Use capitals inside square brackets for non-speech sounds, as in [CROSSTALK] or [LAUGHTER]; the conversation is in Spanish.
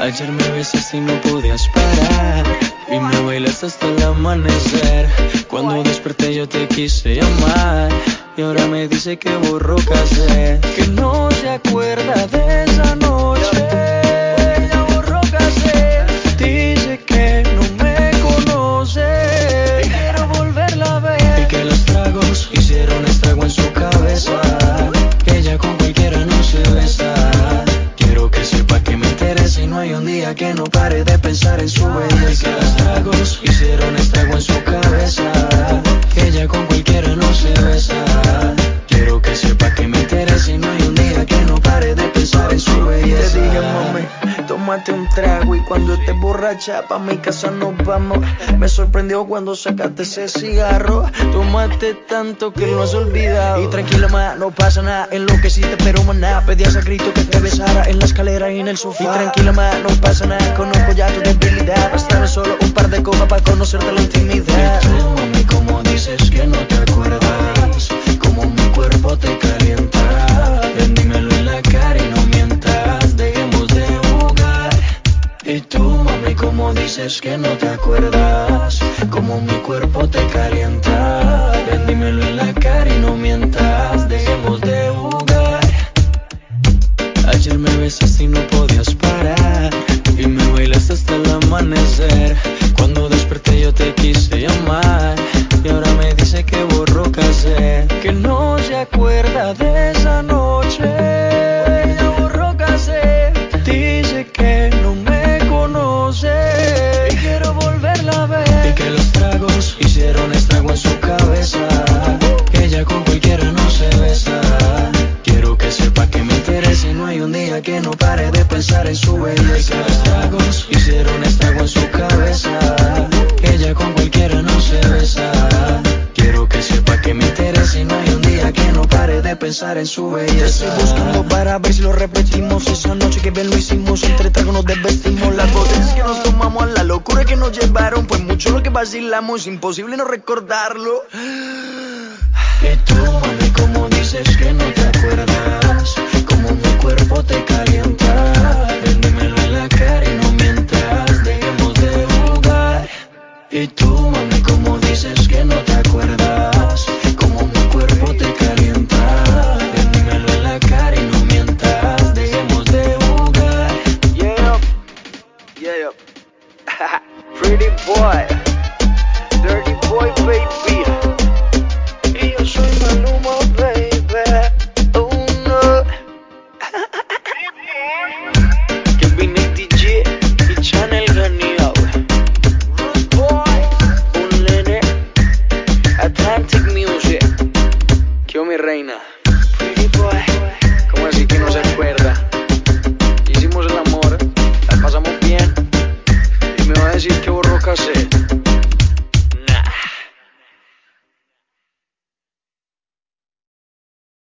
Ayer me besas y no podías parar. Y me bailas hasta el amanecer. Cuando desperté yo te quise llamar. Y ahora me dice que borró cassette. Que no se acuerda de tómate un trago y cuando estés borracha pa' mi casa nos vamos. Me sorprendió cuando sacaste ese cigarro. Tómate tanto que lo has olvidado. Y tranquila ma, no pasa nada, en lo que sí te pero maná Pedías a grito que te besara en la escalera y en el sofá. Y tranquila ma, no pasa nada, conozco ya tu debilidad. Bastaron solo un par de copas para conocerte dices que no te acuerdas Como mi cuerpo te calienta pensar en su belleza. Que los tragos hicieron estrago en su cabeza. Que ella con cualquiera no se besa. Quiero que sepa que me interesa y no hay un día que no pare de pensar en su Te belleza. estoy buscando para ver si lo repetimos Esa noche que bien lo hicimos, entre tragos nos desvestimos Las botellas que nos tomamos, a la locura que nos llevaron Pues mucho lo que vacilamos, imposible no recordarlo Y tú, [LAUGHS] Pretty boy.